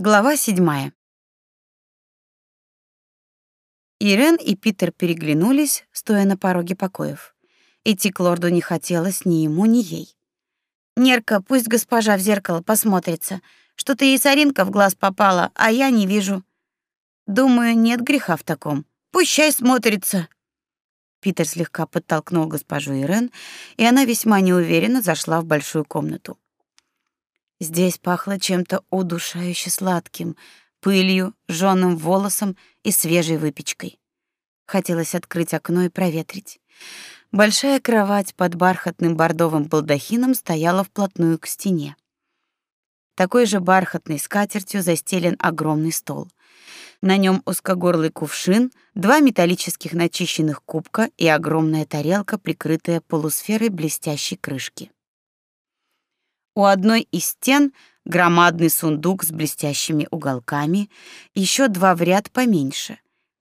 Глава седьмая. Ирен и Питер переглянулись, стоя на пороге покоев. Идти к лорду не хотелось ни ему, ни ей. «Нерка, пусть госпожа в зеркало посмотрится. Что-то ей соринка в глаз попала, а я не вижу». «Думаю, нет греха в таком. Пусть чай смотрится». Питер слегка подтолкнул госпожу Ирен, и она весьма неуверенно зашла в большую комнату. Здесь пахло чем-то удушающе сладким, пылью, жжёным волосом и свежей выпечкой. Хотелось открыть окно и проветрить. Большая кровать под бархатным бордовым балдахином стояла вплотную к стене. Такой же бархатной скатертью застелен огромный стол. На нем узкогорлый кувшин, два металлических начищенных кубка и огромная тарелка, прикрытая полусферой блестящей крышки. У одной из стен громадный сундук с блестящими уголками, еще два в ряд поменьше,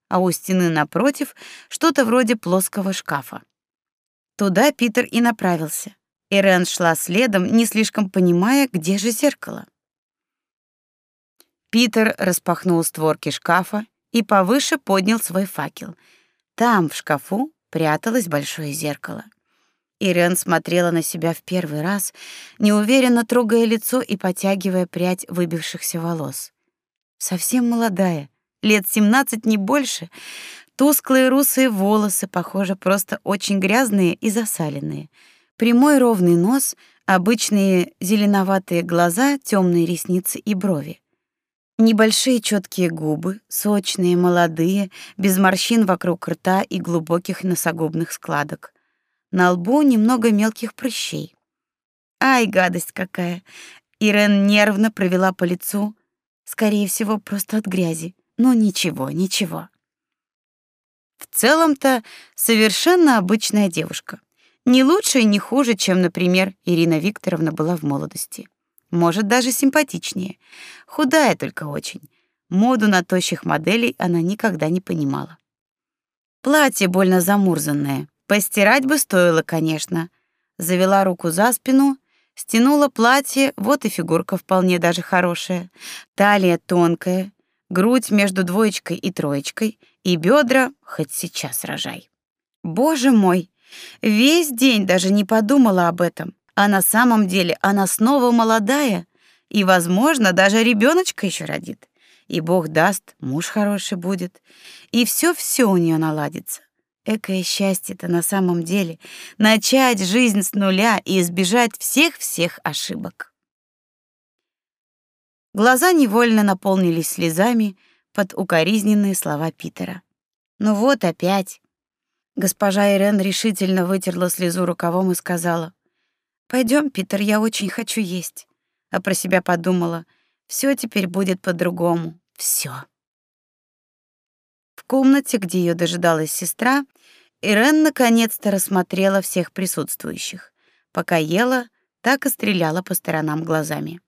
а у стены напротив что-то вроде плоского шкафа. Туда Питер и направился. Ирен шла следом, не слишком понимая, где же зеркало. Питер распахнул створки шкафа и повыше поднял свой факел. Там, в шкафу, пряталось большое зеркало. Ирен смотрела на себя в первый раз, неуверенно трогая лицо и потягивая прядь выбившихся волос. Совсем молодая, лет семнадцать не больше. Тусклые русые волосы, похоже, просто очень грязные и засаленные. Прямой ровный нос, обычные зеленоватые глаза, темные ресницы и брови. Небольшие четкие губы, сочные, молодые, без морщин вокруг рта и глубоких носогубных складок. На лбу немного мелких прыщей. Ай, гадость какая. Ирен нервно провела по лицу, скорее всего, просто от грязи. Но ничего, ничего. В целом-то совершенно обычная девушка. Не лучше и не хуже, чем, например, Ирина Викторовна была в молодости. Может, даже симпатичнее. Худая только очень. Моду на тощих моделей она никогда не понимала. Платье больно замурзанное, Постирать бы стоило, конечно. Завела руку за спину, стянула платье, вот и фигурка вполне даже хорошая. Талия тонкая, грудь между двоечкой и троечкой, и бедра хоть сейчас рожай. Боже мой, весь день даже не подумала об этом. А на самом деле она снова молодая, и, возможно, даже ребеночка еще родит. И Бог даст, муж хороший будет, и все-все у нее наладится. Экое счастье-то на самом деле начать жизнь с нуля и избежать всех-всех ошибок. Глаза невольно наполнились слезами под укоризненные слова Питера. Ну вот опять. Госпожа Ирен решительно вытерла слезу рукавом и сказала: "Пойдем, Питер, я очень хочу есть". А про себя подумала: все теперь будет по-другому. все. Комнате, где ее дожидалась сестра, Ирен наконец-то рассмотрела всех присутствующих. Пока ела, так и стреляла по сторонам глазами.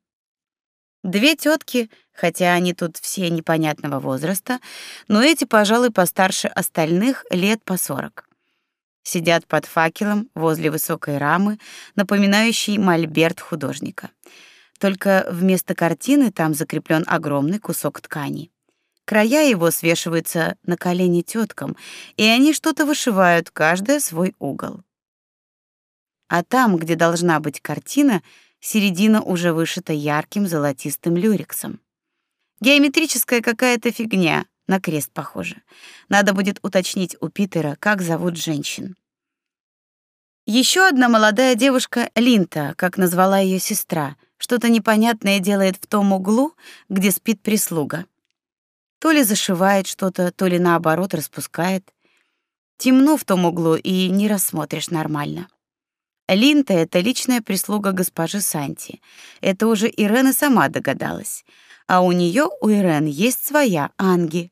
Две тетки, хотя они тут все непонятного возраста, но эти, пожалуй, постарше остальных лет по сорок. Сидят под факелом возле высокой рамы, напоминающей мольберт художника. Только вместо картины там закреплен огромный кусок ткани. Края его свешиваются на колени теткам, и они что-то вышивают, каждая свой угол. А там, где должна быть картина, середина уже вышита ярким золотистым люрексом. Геометрическая какая-то фигня, на крест похоже. Надо будет уточнить у Питера, как зовут женщин. Еще одна молодая девушка, Линта, как назвала ее сестра, что-то непонятное делает в том углу, где спит прислуга. То ли зашивает что-то, то ли наоборот распускает. Темно в том углу и не рассмотришь нормально. Линта — это личная прислуга госпожи Санти. Это уже Ирена сама догадалась. А у нее у Ирен есть своя Анги.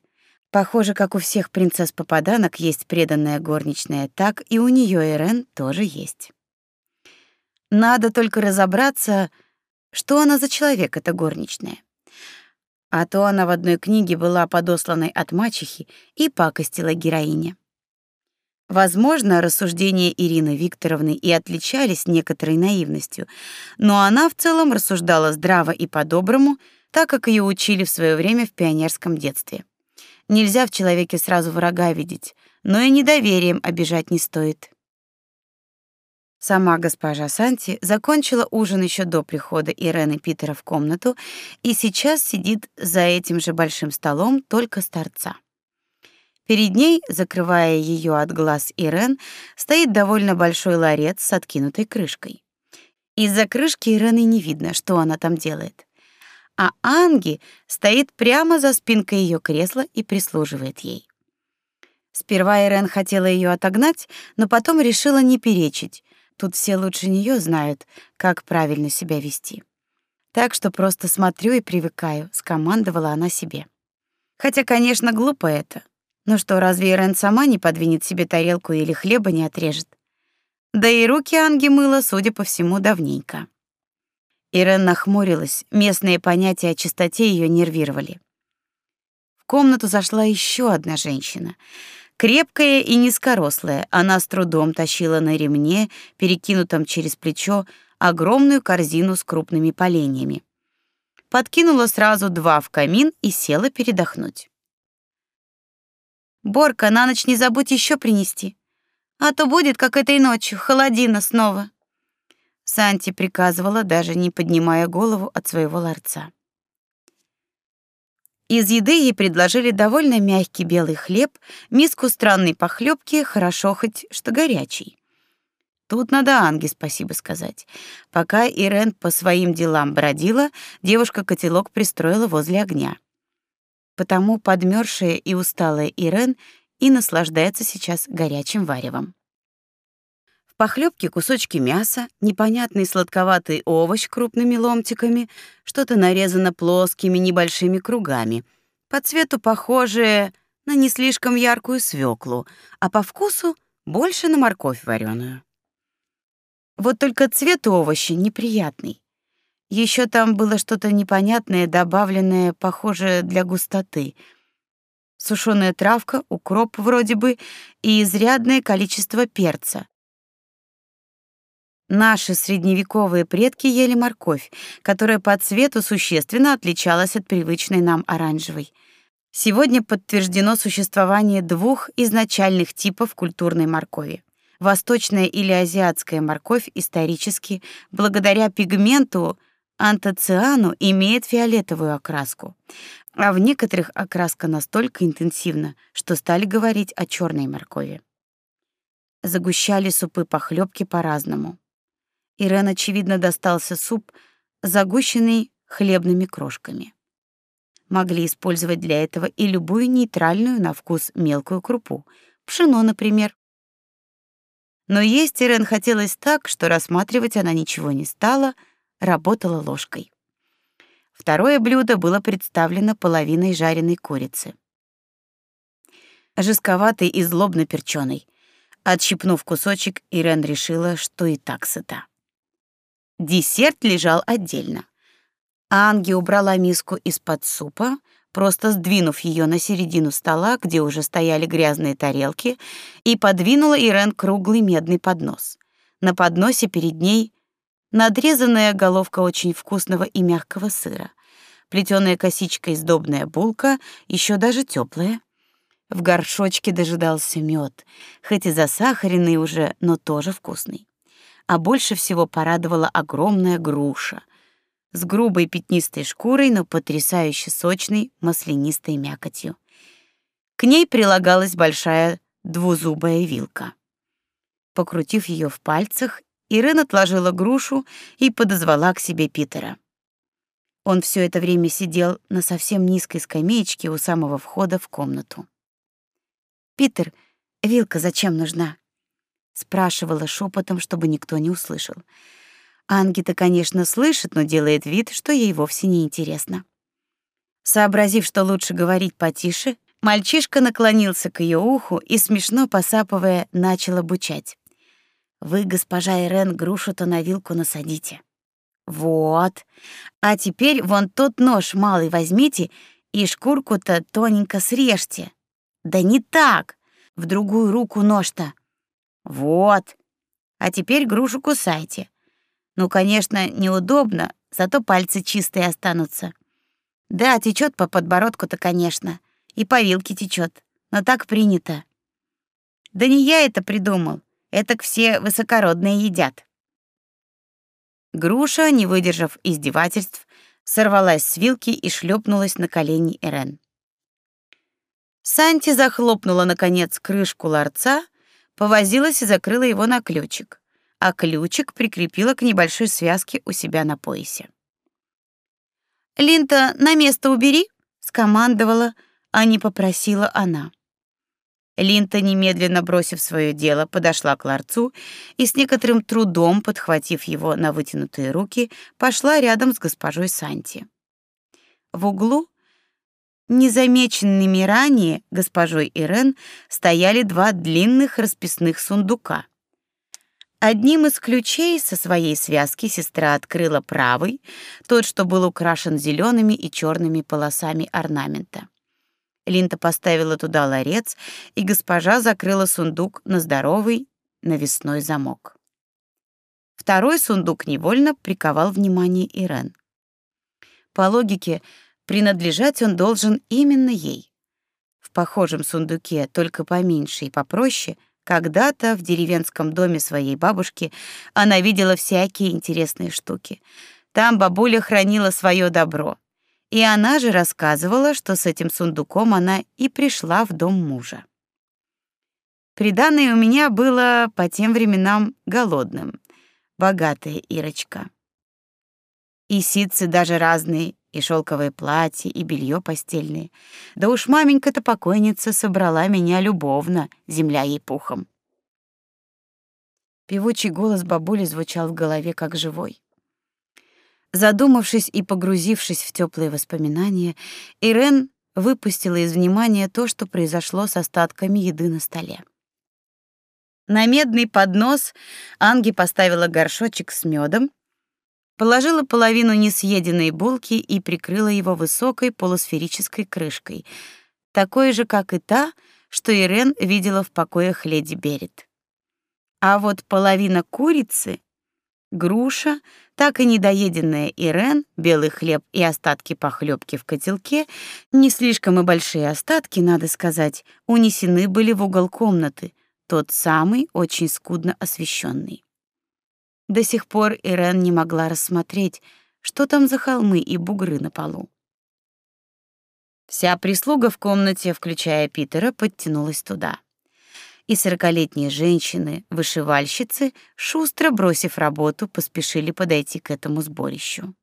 Похоже, как у всех принцесс-попаданок есть преданная горничная, так и у нее Ирен тоже есть. Надо только разобраться, что она за человек, эта горничная. А то она в одной книге была подосланной от мачехи и пакостила героине. Возможно, рассуждения Ирины Викторовны и отличались некоторой наивностью, но она в целом рассуждала здраво и по-доброму, так как ее учили в свое время в пионерском детстве. Нельзя в человеке сразу врага видеть, но и недоверием обижать не стоит. Сама госпожа Санти закончила ужин еще до прихода Ирены Питера в комнату и сейчас сидит за этим же большим столом, только с торца. Перед ней, закрывая ее от глаз Ирен, стоит довольно большой ларец с откинутой крышкой. Из-за крышки Ирены не видно, что она там делает. А Анги стоит прямо за спинкой ее кресла и прислуживает ей. Сперва Ирен хотела ее отогнать, но потом решила не перечить. Тут все лучше нее знают, как правильно себя вести. Так что просто смотрю и привыкаю, скомандовала она себе. Хотя, конечно, глупо это. Ну что, разве Ирен сама не подвинет себе тарелку или хлеба не отрежет? Да и руки Анги мыла, судя по всему, давненько. Ирен нахмурилась, местные понятия о чистоте ее нервировали. В комнату зашла еще одна женщина. Крепкая и низкорослая, она с трудом тащила на ремне, перекинутом через плечо, огромную корзину с крупными поленьями. Подкинула сразу два в камин и села передохнуть. Борка, на ночь не забудь еще принести. А то будет, как этой ночью, холодина снова. Санти приказывала, даже не поднимая голову от своего ларца. Из еды ей предложили довольно мягкий белый хлеб, миску странной похлебки, хорошо хоть что горячий. Тут надо Анге спасибо сказать. Пока Ирен по своим делам бродила, девушка котелок пристроила возле огня. Потому подмерзшая и усталая Ирен и наслаждается сейчас горячим варевом. Похлебке кусочки мяса, непонятный сладковатый овощ крупными ломтиками, что-то нарезано плоскими небольшими кругами, по цвету похожее на не слишком яркую свеклу, а по вкусу больше на морковь вареную. Вот только цвет овоща неприятный. Еще там было что-то непонятное, добавленное, похоже, для густоты. Сушеная травка, укроп вроде бы и изрядное количество перца. Наши средневековые предки ели морковь, которая по цвету существенно отличалась от привычной нам оранжевой. Сегодня подтверждено существование двух изначальных типов культурной моркови. Восточная или азиатская морковь исторически, благодаря пигменту, антоциану имеет фиолетовую окраску, а в некоторых окраска настолько интенсивна, что стали говорить о черной моркови. Загущали супы похлебки по-разному. Ирен, очевидно, достался суп, загущенный хлебными крошками. Могли использовать для этого и любую нейтральную на вкус мелкую крупу, пшено, например. Но есть Ирен хотелось так, что рассматривать она ничего не стала — работала ложкой. Второе блюдо было представлено половиной жареной курицы. Жестковатой и злобно перченой. Отщипнув кусочек, Ирен решила, что и так сыта. Десерт лежал отдельно. Анги убрала миску из-под супа, просто сдвинув ее на середину стола, где уже стояли грязные тарелки, и подвинула Ирен круглый медный поднос. На подносе перед ней надрезанная головка очень вкусного и мягкого сыра, плетеная косичка издобная булка, еще даже теплая. В горшочке дожидался мед, хоть и засахаренный уже, но тоже вкусный. А больше всего порадовала огромная груша с грубой пятнистой шкурой, но потрясающе сочной маслянистой мякотью. К ней прилагалась большая двузубая вилка. Покрутив ее в пальцах, Ирен отложила грушу и подозвала к себе Питера. Он все это время сидел на совсем низкой скамеечке у самого входа в комнату. «Питер, вилка зачем нужна?» — спрашивала шепотом, чтобы никто не услышал. Анги-то, конечно, слышит, но делает вид, что ей вовсе не интересно. Сообразив, что лучше говорить потише, мальчишка наклонился к ее уху и, смешно посапывая, начал обучать. Вы, госпожа Ирен, грушу-то на вилку насадите. Вот. А теперь вон тот нож малый возьмите и шкурку-то тоненько срежьте. Да не так. В другую руку нож-то. Вот. А теперь грушу кусайте. Ну, конечно, неудобно, зато пальцы чистые останутся. Да, течет по подбородку-то, конечно, и по вилке течет, но так принято. Да не я это придумал, это все высокородные едят. Груша, не выдержав издевательств, сорвалась с вилки и шлепнулась на колени Эрен. Санти захлопнула наконец крышку ларца, повозилась и закрыла его на ключик, а ключик прикрепила к небольшой связке у себя на поясе. Линта, на место убери, скомандовала, а не попросила она. Линта, немедленно бросив свое дело, подошла к ларцу и с некоторым трудом, подхватив его на вытянутые руки, пошла рядом с госпожой Санти. В углу, незамеченными ранее госпожой Ирен, стояли два длинных расписных сундука — Одним из ключей со своей связки сестра открыла правый, тот, что был украшен зелеными и черными полосами орнамента. Линта поставила туда ларец, и госпожа закрыла сундук на здоровый навесной замок. Второй сундук невольно приковал внимание Ирен. По логике, принадлежать он должен именно ей. В похожем сундуке, только поменьше и попроще — когда-то в деревенском доме своей бабушки она видела всякие интересные штуки. Там бабуля хранила свое добро. И она же рассказывала, что с этим сундуком она и пришла в дом мужа. Приданное у меня было по тем временам голодным. Богатая Ирочка. И ситцы даже разные, и шелковые платья, и белье постельное. Да уж маменька-то покойница собрала меня любовно, земля ей пухом. Певучий голос бабули звучал в голове как живой. Задумавшись и погрузившись в теплые воспоминания, Ирен выпустила из внимания то, что произошло с остатками еды на столе. На медный поднос Анги поставила горшочек с медом, положила половину несъеденной булки и прикрыла его высокой полусферической крышкой, такой же, как и та, что Ирен видела в покоях леди Берет. А вот половина курицы, груша, так и недоеденная Ирен, белый хлеб и остатки похлебки в котелке, не слишком и большие остатки, надо сказать, унесены были в угол комнаты, тот самый, очень скудно освещенный. До сих пор Ирен не могла рассмотреть, что там за холмы и бугры на полу. Вся прислуга в комнате, включая Питера, подтянулась туда. И сорокалетние женщины, вышивальщицы, шустро бросив работу, поспешили подойти к этому сборищу.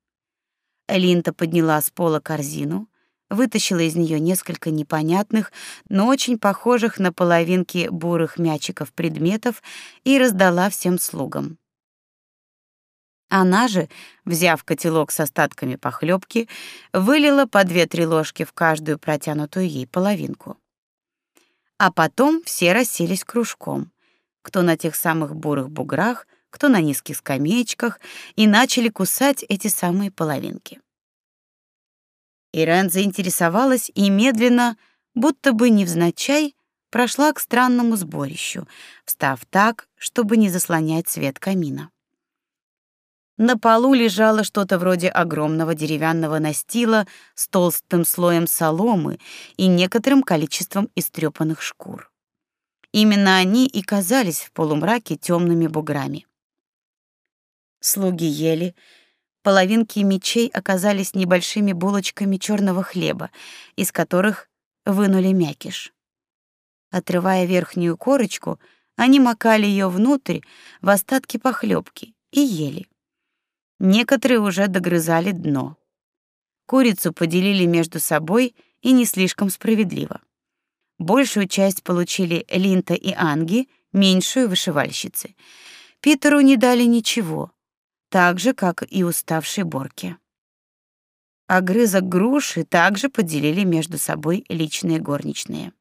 Линта подняла с пола корзину, вытащила из нее несколько непонятных, но очень похожих на половинки бурых мячиков предметов и раздала всем слугам. Она же, взяв котелок с остатками похлебки, вылила по две-три ложки в каждую протянутую ей половинку. А потом все расселись кружком, кто на тех самых бурых буграх, кто на низких скамеечках, и начали кусать эти самые половинки. Ирен заинтересовалась и медленно, будто бы невзначай, прошла к странному сборищу, встав так, чтобы не заслонять свет камина. На полу лежало что-то вроде огромного деревянного настила с толстым слоем соломы и некоторым количеством истрепанных шкур. Именно они и казались в полумраке темными буграми. Слуги ели, половинки мечей оказались небольшими булочками черного хлеба, из которых вынули мякиш. Отрывая верхнюю корочку, они макали ее внутрь в остатки похлебки и ели. Некоторые уже догрызали дно. Курицу поделили между собой и не слишком справедливо. Большую часть получили Линта и Анги, меньшую — вышивальщицы. Питеру не дали ничего, так же, как и уставшей Борке. Огрызок груши также поделили между собой личные горничные.